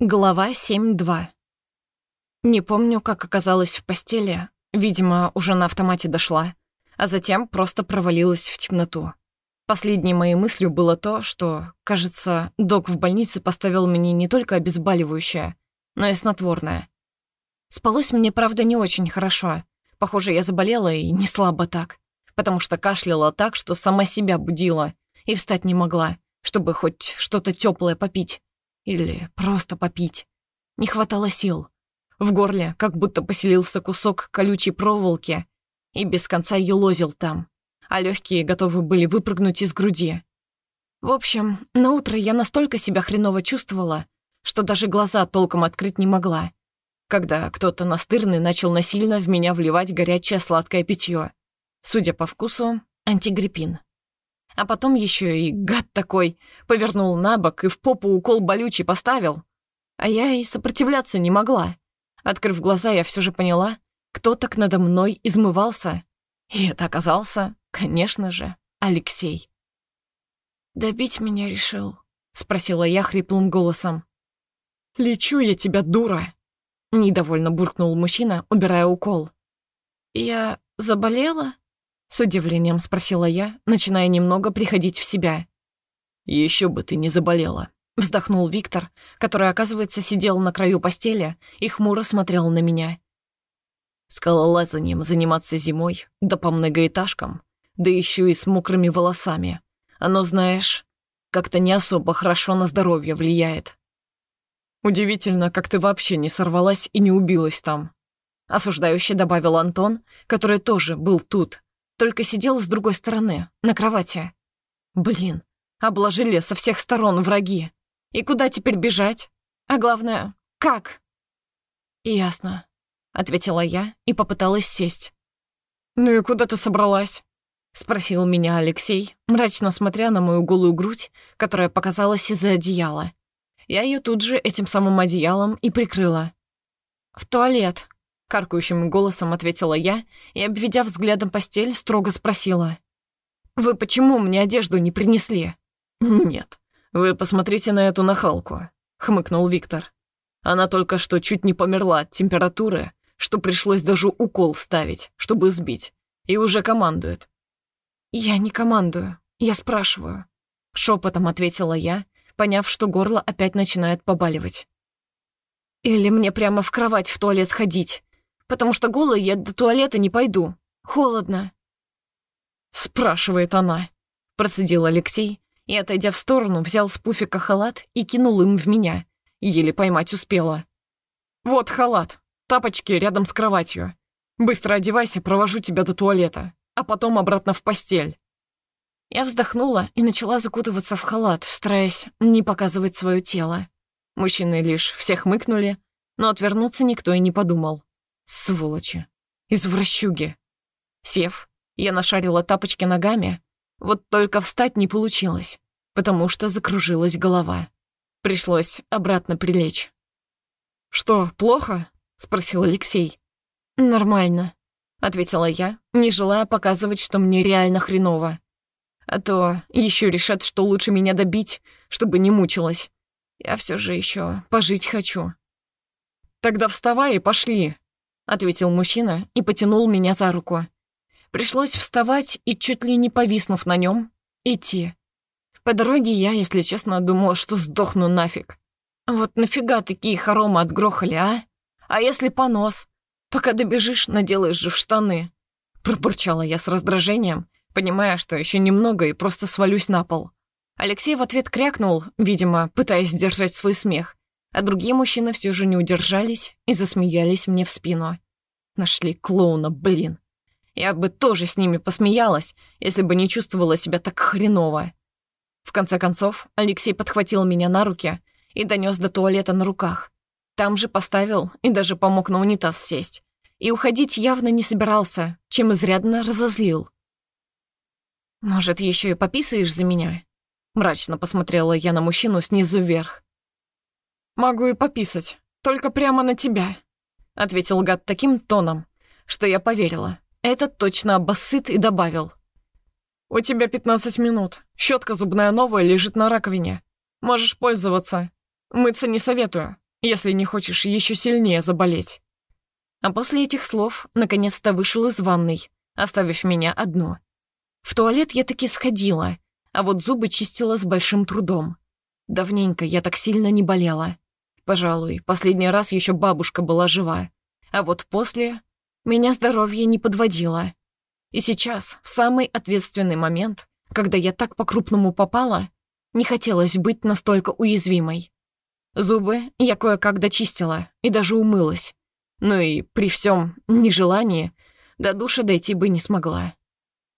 Глава 7.2. Не помню, как оказалась в постели. Видимо, уже на автомате дошла. А затем просто провалилась в темноту. Последней моей мыслью было то, что, кажется, док в больнице поставил мне не только обезболивающее, но и снотворное. Спалось мне, правда, не очень хорошо. Похоже, я заболела и не слабо так. Потому что кашляла так, что сама себя будила. И встать не могла, чтобы хоть что-то теплое попить. Или просто попить. Не хватало сил. В горле как будто поселился кусок колючей проволоки и без конца елозил там, а легкие готовы были выпрыгнуть из груди. В общем, на утро я настолько себя хреново чувствовала, что даже глаза толком открыть не могла, когда кто-то настырный начал насильно в меня вливать горячее сладкое питье. Судя по вкусу, антигриппин. А потом еще и гад такой повернул на бок и в попу укол болючий поставил. А я и сопротивляться не могла. Открыв глаза, я все же поняла, кто так надо мной измывался. И это оказался, конечно же, Алексей. «Добить меня решил?» — спросила я хриплым голосом. «Лечу я тебя, дура!» — недовольно буркнул мужчина, убирая укол. «Я заболела?» С удивлением спросила я, начиная немного приходить в себя. Еще бы ты не заболела», — вздохнул Виктор, который, оказывается, сидел на краю постели и хмуро смотрел на меня. «Скалолазанием заниматься зимой, да по многоэтажкам, да еще и с мокрыми волосами. Оно, знаешь, как-то не особо хорошо на здоровье влияет». «Удивительно, как ты вообще не сорвалась и не убилась там», — осуждающе добавил Антон, который тоже был тут, только сидел с другой стороны, на кровати. Блин, обложили со всех сторон враги. И куда теперь бежать? А главное, как? «Ясно», — ответила я и попыталась сесть. «Ну и куда ты собралась?» — спросил меня Алексей, мрачно смотря на мою голую грудь, которая показалась из-за одеяла. Я ее тут же этим самым одеялом и прикрыла. «В туалет», Каркающим голосом ответила я и, обведя взглядом постель, строго спросила. «Вы почему мне одежду не принесли?» «Нет, вы посмотрите на эту нахалку», — хмыкнул Виктор. «Она только что чуть не померла от температуры, что пришлось даже укол ставить, чтобы сбить, и уже командует». «Я не командую, я спрашиваю», — шепотом ответила я, поняв, что горло опять начинает побаливать. «Или мне прямо в кровать в туалет ходить, потому что голой я до туалета не пойду. Холодно». «Спрашивает она», — процедил Алексей, и, отойдя в сторону, взял с пуфика халат и кинул им в меня. Еле поймать успела. «Вот халат, тапочки рядом с кроватью. Быстро одевайся, провожу тебя до туалета, а потом обратно в постель». Я вздохнула и начала закутываться в халат, стараясь не показывать свое тело. Мужчины лишь всех мыкнули, но отвернуться никто и не подумал. Сволочи. Извращуги. Сев, я нашарила тапочки ногами, вот только встать не получилось, потому что закружилась голова. Пришлось обратно прилечь. «Что, плохо?» — спросил Алексей. «Нормально», — ответила я, не желая показывать, что мне реально хреново. А то еще решат, что лучше меня добить, чтобы не мучилась. Я все же еще пожить хочу. «Тогда вставай и пошли», ответил мужчина и потянул меня за руку. Пришлось вставать и, чуть ли не повиснув на нем, идти. По дороге я, если честно, думала, что сдохну нафиг. Вот нафига такие хоромы отгрохали, а? А если понос? Пока добежишь, наделаешь же в штаны. Пробурчала я с раздражением, понимая, что еще немного и просто свалюсь на пол. Алексей в ответ крякнул, видимо, пытаясь сдержать свой смех, а другие мужчины все же не удержались и засмеялись мне в спину. Нашли клоуна, блин. Я бы тоже с ними посмеялась, если бы не чувствовала себя так хреново. В конце концов, Алексей подхватил меня на руки и донес до туалета на руках. Там же поставил и даже помог на унитаз сесть. И уходить явно не собирался, чем изрядно разозлил. «Может, еще и пописаешь за меня?» Мрачно посмотрела я на мужчину снизу вверх. «Могу и пописать, только прямо на тебя», — ответил гад таким тоном, что я поверила. Этот точно обоссыт и добавил. «У тебя 15 минут. Щетка зубная новая лежит на раковине. Можешь пользоваться. Мыться не советую. если не хочешь еще сильнее заболеть». А после этих слов наконец-то вышел из ванной, оставив меня одну. В туалет я таки сходила, а вот зубы чистила с большим трудом. Давненько я так сильно не болела. Пожалуй, последний раз еще бабушка была жива. А вот после меня здоровье не подводило. И сейчас, в самый ответственный момент, когда я так по-крупному попала, не хотелось быть настолько уязвимой. Зубы я кое-как дочистила и даже умылась. Ну и при всем нежелании до душа дойти бы не смогла.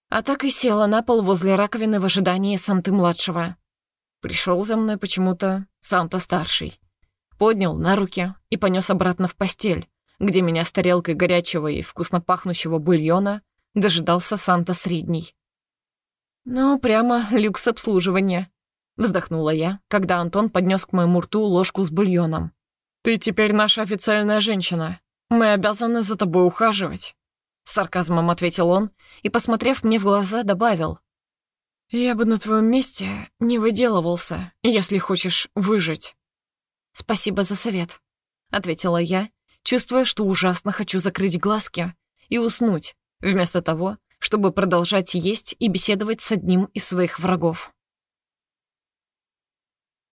А так и села на пол возле раковины в ожидании Санты-младшего. Пришел за мной почему-то Санта-старший. Поднял на руки и понес обратно в постель, где меня с тарелкой горячего и вкусно пахнущего бульона дожидался Санта-средний. «Ну, прямо люкс обслуживания», — вздохнула я, когда Антон поднес к моему рту ложку с бульоном. «Ты теперь наша официальная женщина. Мы обязаны за тобой ухаживать», — сарказмом ответил он и, посмотрев мне в глаза, добавил. «Я бы на твоем месте не выделывался, если хочешь выжить». «Спасибо за совет», — ответила я, чувствуя, что ужасно хочу закрыть глазки и уснуть, вместо того, чтобы продолжать есть и беседовать с одним из своих врагов.